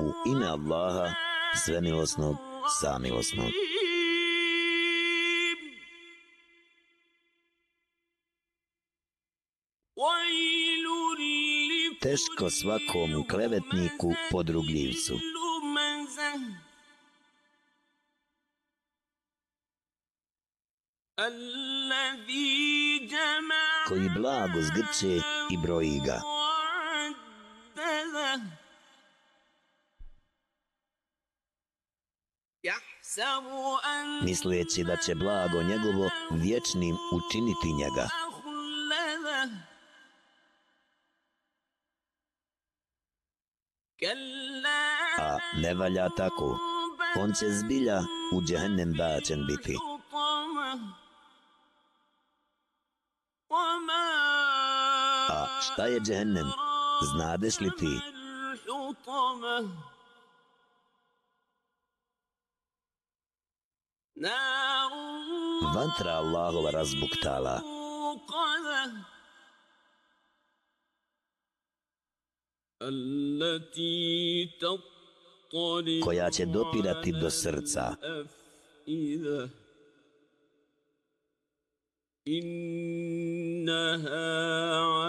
U ime Allaha, svemilosnog, samilosnog. Teško svakom klevetniku podrugljivcu. Koji blago zgrče i broji ga. Misleći da će blago njegovo vječnim učiniti njega. A ne valja tako, on će zbilja u džehennem bačen biti. A šta je džehennem, znadeš li ti? Vatra Allahova razbuktala. koja će dopirati do srca.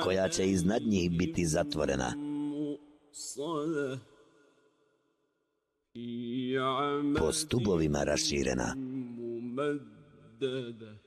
koja će iznad njih biti zatvorena Po stubovima raširena. ممدده